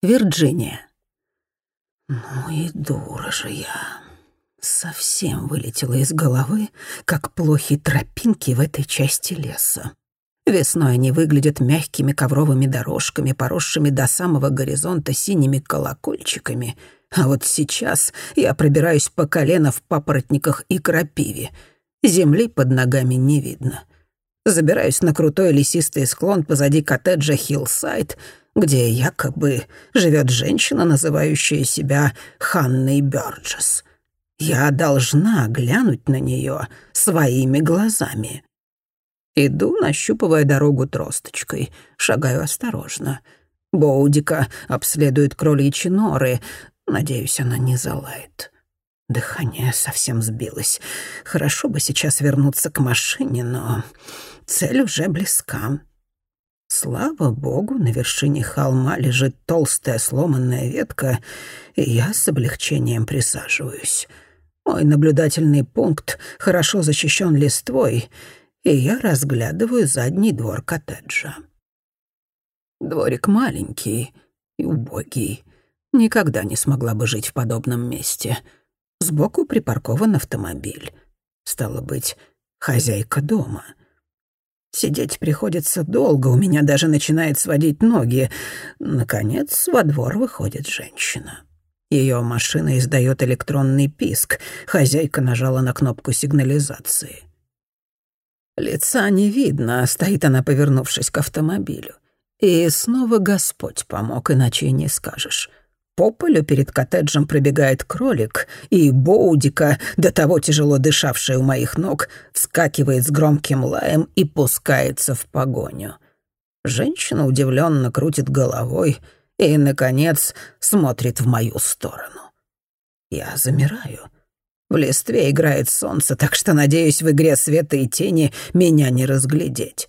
Вирджиния. Ну и дура же я. Совсем вылетела из головы, как плохие тропинки в этой части леса. Весной они выглядят мягкими ковровыми дорожками, поросшими до самого горизонта синими колокольчиками. А вот сейчас я пробираюсь по колено в папоротниках и крапиве. Земли под ногами не видно. Забираюсь на крутой лесистый склон позади коттеджа Хиллсайд, где якобы живет женщина, называющая себя Ханной Бёрджес. Я должна глянуть на нее своими глазами. Иду, нащупывая дорогу тросточкой, шагаю осторожно. Боудика обследует кроличьи норы. Надеюсь, она не залает. Дыхание совсем сбилось. Хорошо бы сейчас вернуться к машине, но цель уже близка. Слава богу, на вершине холма лежит толстая сломанная ветка, и я с облегчением присаживаюсь. Мой наблюдательный пункт хорошо защищен листвой, и я разглядываю задний двор коттеджа. Дворик маленький и убогий. Никогда не смогла бы жить в подобном месте. Сбоку припаркован автомобиль. Стало быть, хозяйка дома. Сидеть приходится долго, у меня даже начинает сводить ноги. Наконец, во двор выходит женщина. Ее машина издает электронный писк. Хозяйка нажала на кнопку сигнализации. Лица не видно, стоит она, повернувшись к автомобилю. И снова Господь помог, иначе не скажешь. По полю перед коттеджем пробегает кролик, и Боудика, до того тяжело дышавшая у моих ног, вскакивает с громким лаем и пускается в погоню. Женщина удивленно крутит головой — и, наконец, смотрит в мою сторону. Я замираю. В листве играет солнце, так что, надеюсь, в игре света и тени меня не разглядеть.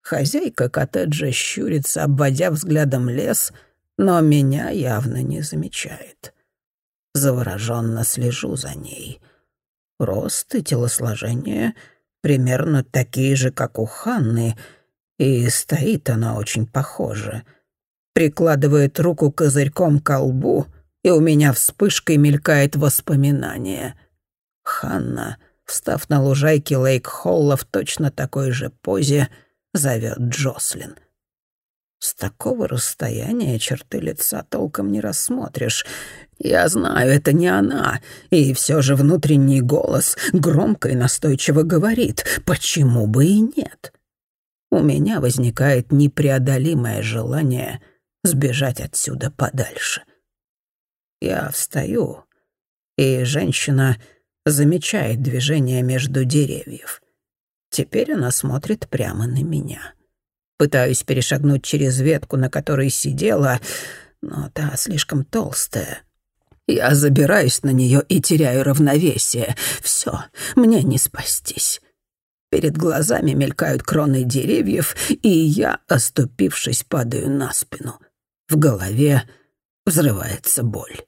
Хозяйка коттеджа щурится, обводя взглядом лес, но меня явно не замечает. Завороженно слежу за ней. Рост и телосложение примерно такие же, как у Ханны, и стоит она очень похоже — прикладывает руку козырьком к лбу, и у меня вспышкой мелькает воспоминание. Ханна, встав на лужайке Лейк-Холла в точно такой же позе, зовет Джослин. С такого расстояния черты лица толком не рассмотришь. Я знаю, это не она, и все же внутренний голос громко и настойчиво говорит, почему бы и нет. У меня возникает непреодолимое желание — сбежать отсюда подальше. Я встаю, и женщина замечает движение между деревьев. Теперь она смотрит прямо на меня. Пытаюсь перешагнуть через ветку, на которой сидела, но та слишком толстая. Я забираюсь на нее и теряю равновесие. Все, мне не спастись. Перед глазами мелькают кроны деревьев, и я, оступившись, падаю на спину. В голове взрывается боль.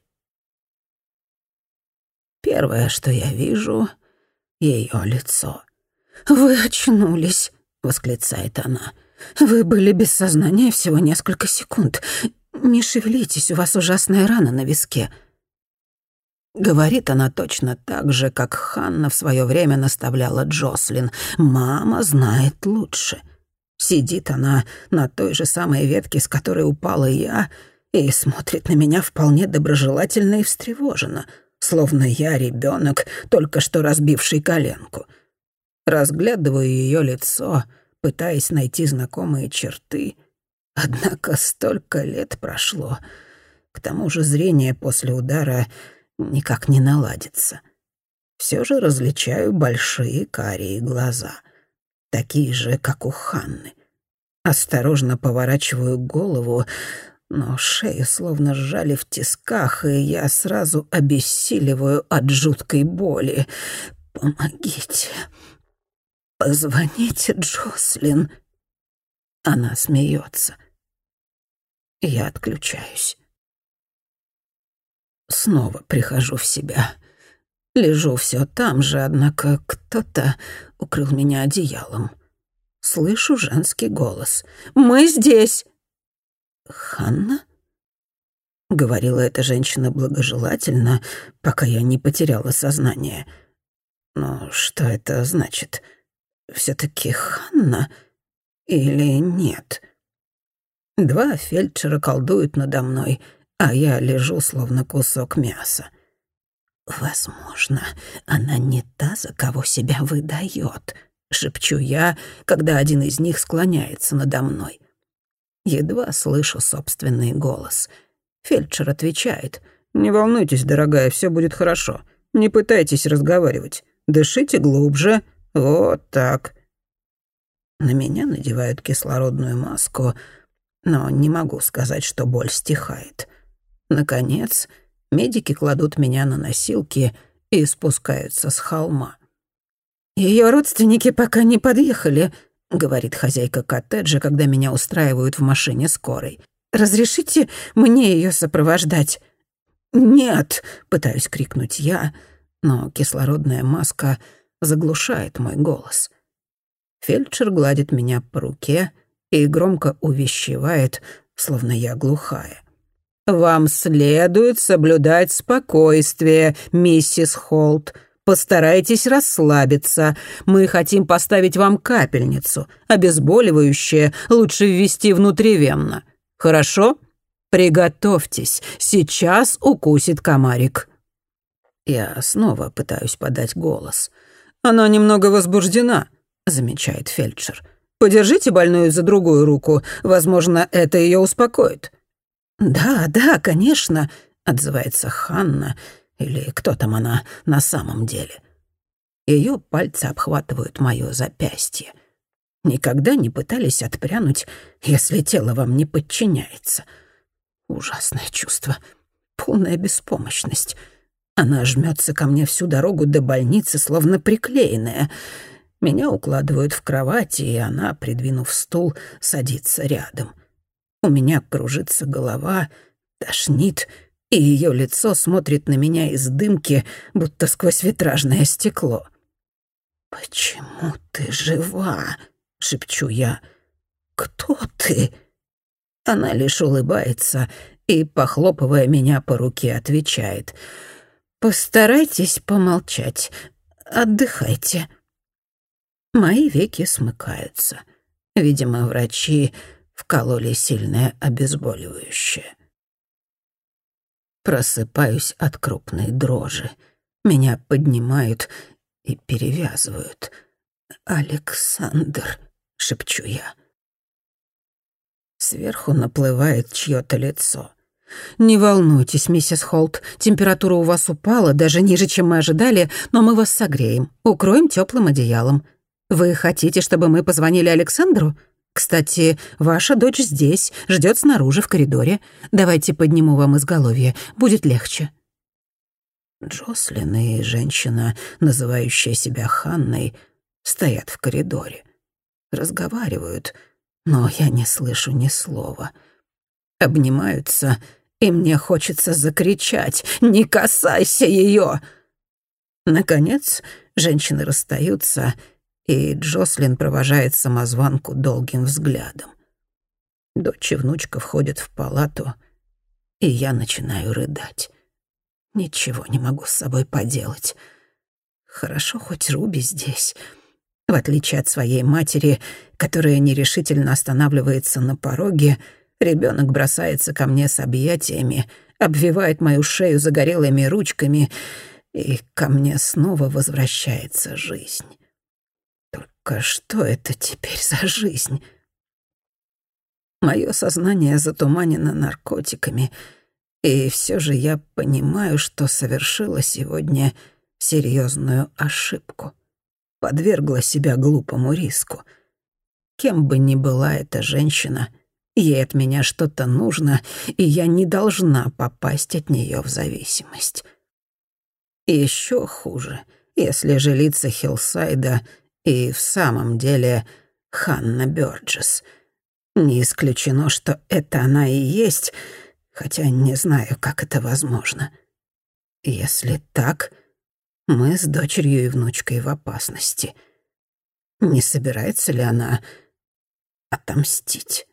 Первое, что я вижу — ее лицо. «Вы очнулись», — восклицает она. «Вы были без сознания всего несколько секунд. Не шевелитесь, у вас ужасная рана на виске». Говорит она точно так же, как Ханна в свое время наставляла Джослин. «Мама знает лучше». Сидит она на той же самой ветке, с которой упала я, и смотрит на меня вполне доброжелательно и встревоженно, словно я ребенок, только что разбивший коленку. Разглядываю ее лицо, пытаясь найти знакомые черты. Однако столько лет прошло. К тому же зрение после удара никак не наладится. Все же различаю большие карие глаза — такие же, как у Ханны. Осторожно поворачиваю голову, но шею словно сжали в тисках, и я сразу обессиливаю от жуткой боли. «Помогите! Позвоните Джослин!» Она смеется. Я отключаюсь. Снова прихожу в себя — Лежу все там же, однако кто-то укрыл меня одеялом. Слышу женский голос. «Мы здесь!» «Ханна?» Говорила эта женщина благожелательно, пока я не потеряла сознание. Но что это значит? Все таки Ханна или нет? Два фельдшера колдуют надо мной, а я лежу, словно кусок мяса. «Возможно, она не та, за кого себя выдает», — шепчу я, когда один из них склоняется надо мной. Едва слышу собственный голос. Фельдшер отвечает. «Не волнуйтесь, дорогая, все будет хорошо. Не пытайтесь разговаривать. Дышите глубже. Вот так». На меня надевают кислородную маску, но не могу сказать, что боль стихает. Наконец, медики кладут меня на носилки и спускаются с холма. Ее родственники пока не подъехали», — говорит хозяйка коттеджа, когда меня устраивают в машине скорой. «Разрешите мне ее сопровождать?» «Нет!» — пытаюсь крикнуть я, но кислородная маска заглушает мой голос. Фельдшер гладит меня по руке и громко увещевает, словно я глухая. «Вам следует соблюдать спокойствие, миссис Холт. Постарайтесь расслабиться. Мы хотим поставить вам капельницу. Обезболивающее лучше ввести внутривенно. Хорошо? Приготовьтесь. Сейчас укусит комарик». Я снова пытаюсь подать голос. «Она немного возбуждена», — замечает фельдшер. «Подержите больную за другую руку. Возможно, это ее успокоит». «Да, да, конечно», — отзывается Ханна, или кто там она на самом деле? Ее пальцы обхватывают моё запястье. Никогда не пытались отпрянуть, если тело вам не подчиняется. Ужасное чувство, полная беспомощность. Она жмется ко мне всю дорогу до больницы, словно приклеенная. Меня укладывают в кровать, и она, придвинув стул, садится рядом. У меня кружится голова, тошнит — и ее лицо смотрит на меня из дымки, будто сквозь витражное стекло. «Почему ты жива?» — шепчу я. «Кто ты?» Она лишь улыбается и, похлопывая меня по руке, отвечает. «Постарайтесь помолчать. Отдыхайте». Мои веки смыкаются. Видимо, врачи вкололи сильное обезболивающее. Просыпаюсь от крупной дрожи. Меня поднимают и перевязывают. «Александр», — шепчу я. Сверху наплывает чьё-то лицо. «Не волнуйтесь, миссис Холт, температура у вас упала, даже ниже, чем мы ожидали, но мы вас согреем, укроем тёплым одеялом. Вы хотите, чтобы мы позвонили Александру? Кстати, ваша дочь здесь, ждет снаружи в коридоре. Давайте подниму вам изголовье, будет легче». Джослин и женщина, называющая себя Ханной, стоят в коридоре. Разговаривают, но я не слышу ни слова. Обнимаются, и мне хочется закричать «Не касайся ее!» Наконец, женщины расстаются — и Джослин провожает самозванку долгим взглядом. Дочь и внучка входят в палату, и я начинаю рыдать. Ничего не могу с собой поделать. Хорошо, хоть Руби здесь. В отличие от своей матери, которая нерешительно останавливается на пороге, ребенок бросается ко мне с объятиями, обвивает мою шею загорелыми ручками, и ко мне снова возвращается жизнь. Только что это теперь за жизнь? Мое сознание затуманено наркотиками, и все же я понимаю, что совершила сегодня серьезную ошибку. Подвергла себя глупому риску. Кем бы ни была эта женщина, ей от меня что-то нужно, и я не должна попасть от нее в зависимость. еще хуже, если же лица Хиллсайда и в самом деле Ханна Бёрджес. Не исключено, что это она и есть, хотя не знаю, как это возможно. Если так, мы с дочерью и внучкой в опасности. Не собирается ли она отомстить?